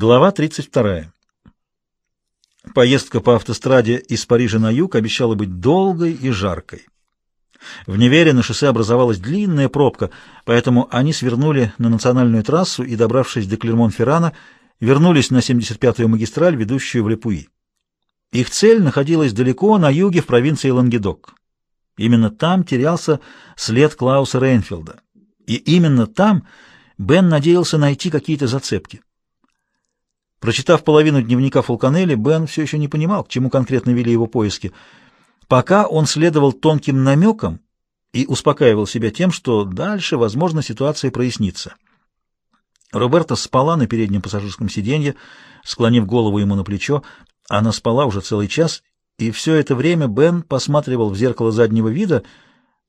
Глава 32. Поездка по автостраде из Парижа на юг обещала быть долгой и жаркой. В Невере на шоссе образовалась длинная пробка, поэтому они свернули на национальную трассу и, добравшись до Клермон-Феррана, вернулись на 75-ю магистраль, ведущую в Лепуи. Их цель находилась далеко на юге в провинции Лангедок. Именно там терялся след Клауса Рейнфилда. И именно там Бен надеялся найти какие-то зацепки. Прочитав половину дневника Фулканелли, Бен все еще не понимал, к чему конкретно вели его поиски. Пока он следовал тонким намекам и успокаивал себя тем, что дальше, возможно, ситуация прояснится. Роберта спала на переднем пассажирском сиденье, склонив голову ему на плечо. Она спала уже целый час, и все это время Бен посматривал в зеркало заднего вида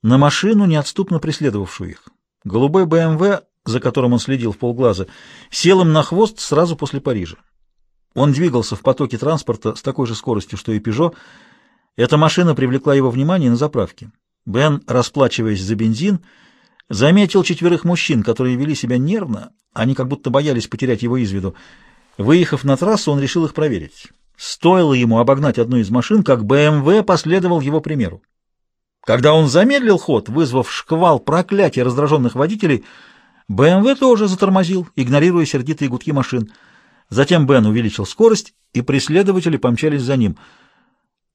на машину, неотступно преследовавшую их. Голубой БМВ за которым он следил в полглаза, сел им на хвост сразу после Парижа. Он двигался в потоке транспорта с такой же скоростью, что и «Пежо». Эта машина привлекла его внимание на заправке. Бен, расплачиваясь за бензин, заметил четверых мужчин, которые вели себя нервно, они как будто боялись потерять его из виду. Выехав на трассу, он решил их проверить. Стоило ему обогнать одну из машин, как БМВ последовал его примеру. Когда он замедлил ход, вызвав шквал проклятия раздраженных водителей, БМВ тоже затормозил, игнорируя сердитые гудки машин. Затем Бен увеличил скорость, и преследователи помчались за ним.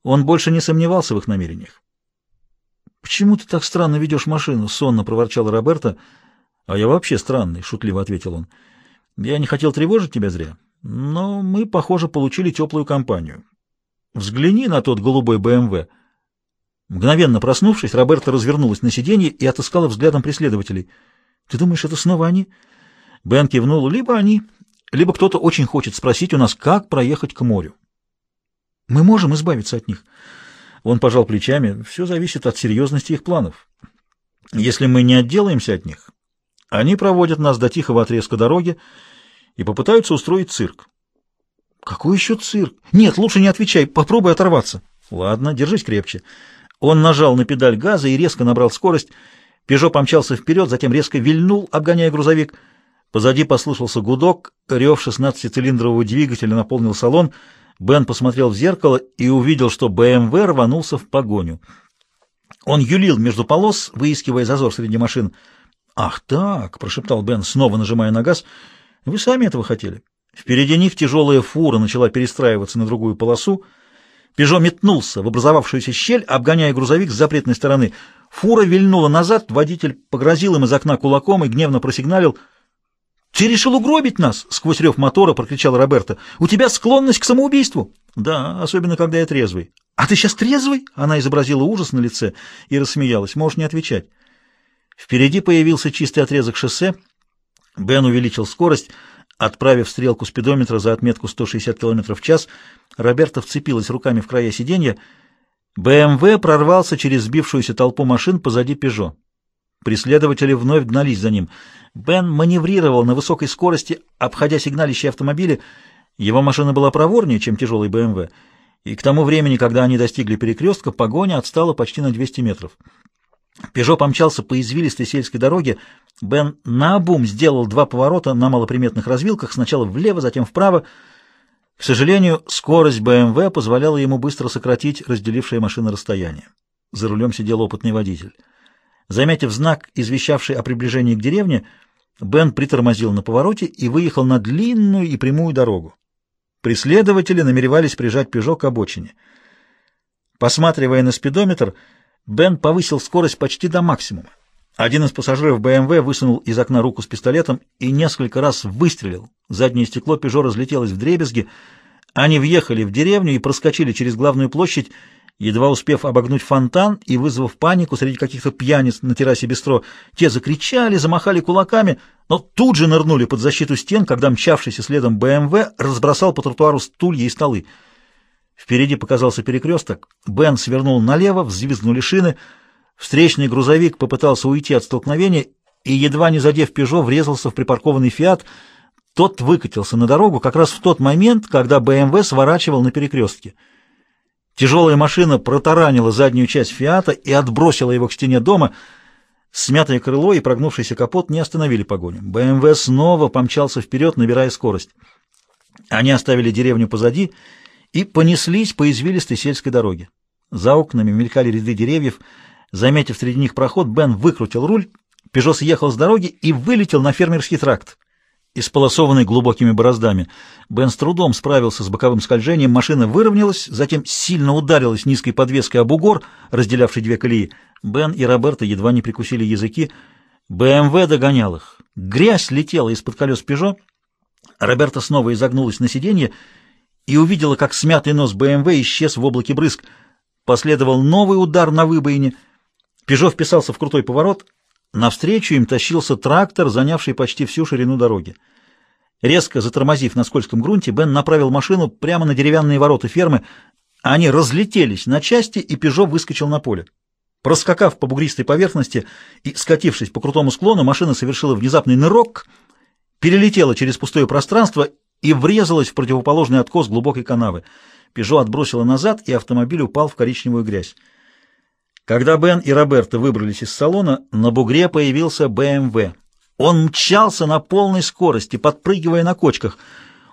Он больше не сомневался в их намерениях. «Почему ты так странно ведешь машину?» — сонно проворчал Роберто. «А я вообще странный», — шутливо ответил он. «Я не хотел тревожить тебя зря, но мы, похоже, получили теплую компанию. Взгляни на тот голубой БМВ». Мгновенно проснувшись, Роберто развернулась на сиденье и отыскала взглядом преследователей — ты думаешь, это снова они? Бен кивнул. Либо они, либо кто-то очень хочет спросить у нас, как проехать к морю. Мы можем избавиться от них. Он пожал плечами. Все зависит от серьезности их планов. Если мы не отделаемся от них, они проводят нас до тихого отрезка дороги и попытаются устроить цирк. Какой еще цирк? Нет, лучше не отвечай, попробуй оторваться. Ладно, держись крепче. Он нажал на педаль газа и резко набрал скорость. Пежо помчался вперед, затем резко вильнул, обгоняя грузовик. Позади послышался гудок, рев 16-цилиндрового двигателя наполнил салон. Бен посмотрел в зеркало и увидел, что БМВ рванулся в погоню. Он юлил между полос, выискивая зазор среди машин. «Ах так!» — прошептал Бен, снова нажимая на газ. «Вы сами этого хотели». Впереди них тяжелая фура начала перестраиваться на другую полосу. Пежо метнулся в образовавшуюся щель, обгоняя грузовик с запретной стороны — Фура вильнула назад, водитель погрозил им из окна кулаком и гневно просигналил. «Ты решил угробить нас?» — сквозь рев мотора прокричал Роберто. «У тебя склонность к самоубийству?» «Да, особенно когда я трезвый». «А ты сейчас трезвый?» — она изобразила ужас на лице и рассмеялась. «Можешь не отвечать». Впереди появился чистый отрезок шоссе. Бен увеличил скорость, отправив стрелку спидометра за отметку 160 км в час. Роберто вцепилась руками в края сиденья — БМВ прорвался через сбившуюся толпу машин позади «Пежо». Преследователи вновь гнались за ним. Бен маневрировал на высокой скорости, обходя сигналищие автомобили. Его машина была проворнее, чем тяжелый БМВ, и к тому времени, когда они достигли перекрестка, погоня отстала почти на 200 метров. «Пежо» помчался по извилистой сельской дороге. Бен наобум сделал два поворота на малоприметных развилках, сначала влево, затем вправо, к сожалению, скорость БМВ позволяла ему быстро сократить разделившее машины расстояние. За рулем сидел опытный водитель. Заметив знак, извещавший о приближении к деревне, Бен притормозил на повороте и выехал на длинную и прямую дорогу. Преследователи намеревались прижать «Пежо» к обочине. Посматривая на спидометр, Бен повысил скорость почти до максимума. Один из пассажиров БМВ высунул из окна руку с пистолетом и несколько раз выстрелил. Заднее стекло «Пежо» разлетелось в дребезги. Они въехали в деревню и проскочили через главную площадь, едва успев обогнуть фонтан и вызвав панику среди каких-то пьяниц на террасе бистро. Те закричали, замахали кулаками, но тут же нырнули под защиту стен, когда мчавшийся следом БМВ разбросал по тротуару стулья и столы. Впереди показался перекресток. Бен свернул налево, взвизгнули шины — Встречный грузовик попытался уйти от столкновения и, едва не задев «Пежо», врезался в припаркованный «Фиат». Тот выкатился на дорогу как раз в тот момент, когда БМВ сворачивал на перекрестке. Тяжелая машина протаранила заднюю часть «Фиата» и отбросила его к стене дома. Смятое крыло и прогнувшийся капот не остановили погоню. БМВ снова помчался вперед, набирая скорость. Они оставили деревню позади и понеслись по извилистой сельской дороге. За окнами мелькали ряды деревьев. Заметив среди них проход, Бен выкрутил руль, Пежо съехал с дороги и вылетел на фермерский тракт. Исполосованный глубокими бороздами, Бен с трудом справился с боковым скольжением, машина выровнялась, затем сильно ударилась низкой подвеской об бугор, разделявший две колеи. Бен и Роберто едва не прикусили языки. БМВ догонял их. Грязь летела из-под колес Пежо. Роберто снова изогнулась на сиденье и увидела, как смятый нос БМВ исчез в облаке брызг. Последовал новый удар на выбоине. Пежо вписался в крутой поворот. Навстречу им тащился трактор, занявший почти всю ширину дороги. Резко затормозив на скользком грунте, Бен направил машину прямо на деревянные ворота фермы. Они разлетелись на части, и Пежо выскочил на поле. Проскакав по бугристой поверхности и скатившись по крутому склону, машина совершила внезапный нырок, перелетела через пустое пространство и врезалась в противоположный откос глубокой канавы. Пежо отбросило назад, и автомобиль упал в коричневую грязь. Когда Бен и Роберто выбрались из салона, на бугре появился БМВ. Он мчался на полной скорости, подпрыгивая на кочках.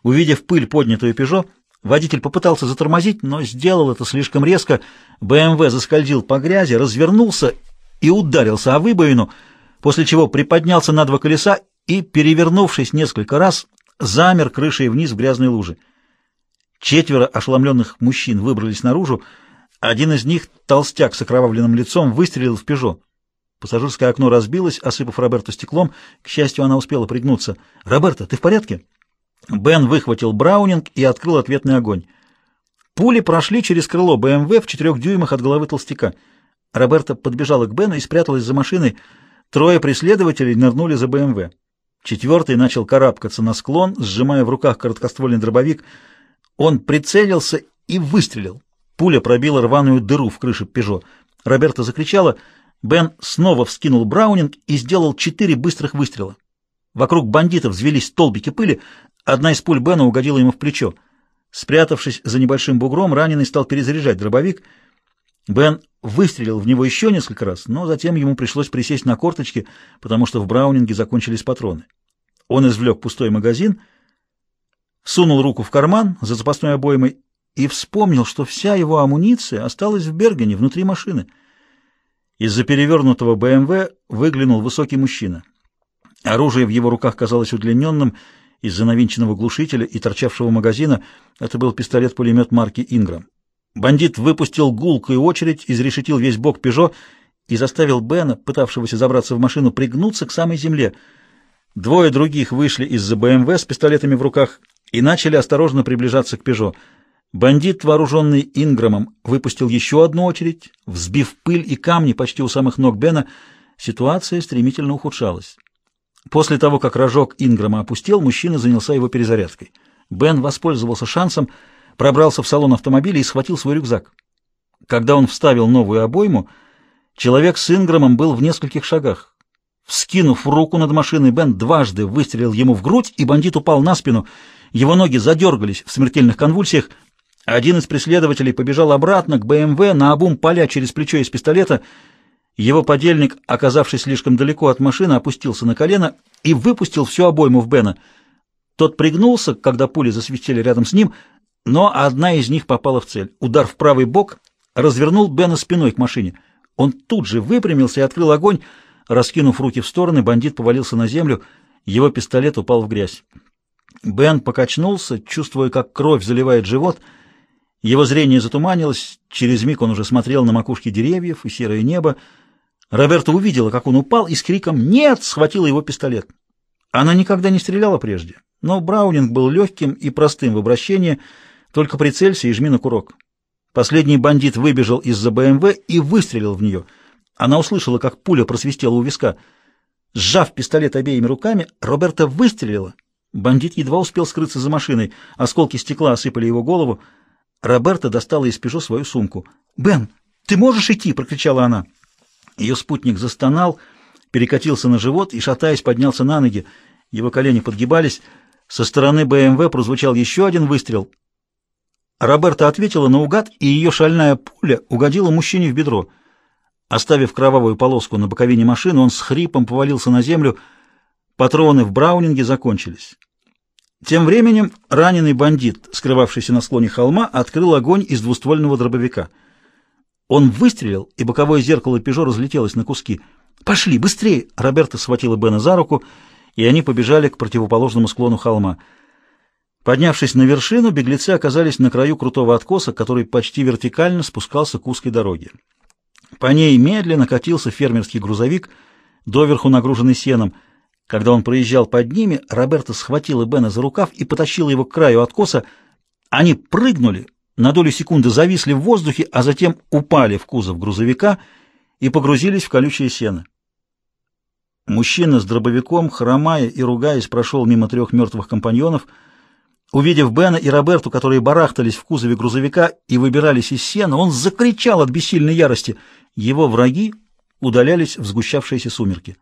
Увидев пыль, поднятую Пежо, водитель попытался затормозить, но сделал это слишком резко. БМВ заскользил по грязи, развернулся и ударился о выбоину, после чего приподнялся на два колеса и, перевернувшись несколько раз, замер крышей вниз в грязной луже. Четверо ошеломленных мужчин выбрались наружу. Один из них, толстяк с окровавленным лицом, выстрелил в «Пежо». Пассажирское окно разбилось, осыпав Роберту стеклом. К счастью, она успела пригнуться. «Роберто, ты в порядке?» Бен выхватил Браунинг и открыл ответный огонь. Пули прошли через крыло БМВ в четырех дюймах от головы толстяка. Роберта подбежала к Бену и спряталась за машиной. Трое преследователей нырнули за БМВ. Четвертый начал карабкаться на склон, сжимая в руках короткоствольный дробовик — он прицелился и выстрелил. Пуля пробила рваную дыру в крыше «Пежо». Роберта закричала. Бен снова вскинул Браунинг и сделал четыре быстрых выстрела. Вокруг бандитов взвелись столбики пыли. Одна из пуль Бена угодила ему в плечо. Спрятавшись за небольшим бугром, раненый стал перезаряжать дробовик. Бен выстрелил в него еще несколько раз, но затем ему пришлось присесть на корточки, потому что в Браунинге закончились патроны. Он извлек пустой магазин — сунул руку в карман за запасной обоймой и вспомнил, что вся его амуниция осталась в Бергене, внутри машины. Из-за перевернутого БМВ выглянул высокий мужчина. Оружие в его руках казалось удлиненным из-за навинченного глушителя и торчавшего магазина. Это был пистолет-пулемет марки «Инграм». Бандит выпустил гулкую очередь, изрешетил весь бок «Пежо» и заставил Бена, пытавшегося забраться в машину, пригнуться к самой земле. Двое других вышли из-за БМВ с пистолетами в руках и начали осторожно приближаться к «Пежо». Бандит, вооруженный Инграмом, выпустил еще одну очередь, взбив пыль и камни почти у самых ног Бена. Ситуация стремительно ухудшалась. После того, как рожок Инграма опустел, мужчина занялся его перезарядкой. Бен воспользовался шансом, пробрался в салон автомобиля и схватил свой рюкзак. Когда он вставил новую обойму, человек с Инграмом был в нескольких шагах. Вскинув руку над машиной, Бен дважды выстрелил ему в грудь, и бандит упал на спину — его ноги задергались в смертельных конвульсиях. Один из преследователей побежал обратно к БМВ, на обум поля через плечо из пистолета. Его подельник, оказавшись слишком далеко от машины, опустился на колено и выпустил всю обойму в Бена. Тот пригнулся, когда пули засвистели рядом с ним, но одна из них попала в цель. Удар в правый бок развернул Бена спиной к машине. Он тут же выпрямился и открыл огонь. Раскинув руки в стороны, бандит повалился на землю. Его пистолет упал в грязь. Бен покачнулся, чувствуя, как кровь заливает живот. Его зрение затуманилось, через миг он уже смотрел на макушки деревьев и серое небо. Роберта увидела, как он упал, и с криком «Нет!» схватила его пистолет. Она никогда не стреляла прежде, но Браунинг был легким и простым в обращении, только прицелься и жми на курок. Последний бандит выбежал из-за БМВ и выстрелил в нее. Она услышала, как пуля просвистела у виска. Сжав пистолет обеими руками, Роберта выстрелила, Бандит едва успел скрыться за машиной. Осколки стекла осыпали его голову. Роберта достала из «Пежо» свою сумку. «Бен, ты можешь идти?» — прокричала она. Ее спутник застонал, перекатился на живот и, шатаясь, поднялся на ноги. Его колени подгибались. Со стороны БМВ прозвучал еще один выстрел. Роберта ответила наугад, и ее шальная пуля угодила мужчине в бедро. Оставив кровавую полоску на боковине машины, он с хрипом повалился на землю — Патроны в Браунинге закончились. Тем временем раненый бандит, скрывавшийся на склоне холма, открыл огонь из двуствольного дробовика. Он выстрелил, и боковое зеркало «Пежо» разлетелось на куски. «Пошли, быстрее!» Роберта схватила Бена за руку, и они побежали к противоположному склону холма. Поднявшись на вершину, беглецы оказались на краю крутого откоса, который почти вертикально спускался к узкой дороге. По ней медленно катился фермерский грузовик, доверху нагруженный сеном — когда он проезжал под ними, Роберта схватила Бена за рукав и потащила его к краю откоса. Они прыгнули, на долю секунды зависли в воздухе, а затем упали в кузов грузовика и погрузились в колючее сено. Мужчина с дробовиком, хромая и ругаясь, прошел мимо трех мертвых компаньонов. Увидев Бена и Роберту, которые барахтались в кузове грузовика и выбирались из сена, он закричал от бессильной ярости. Его враги удалялись в сгущавшиеся сумерки.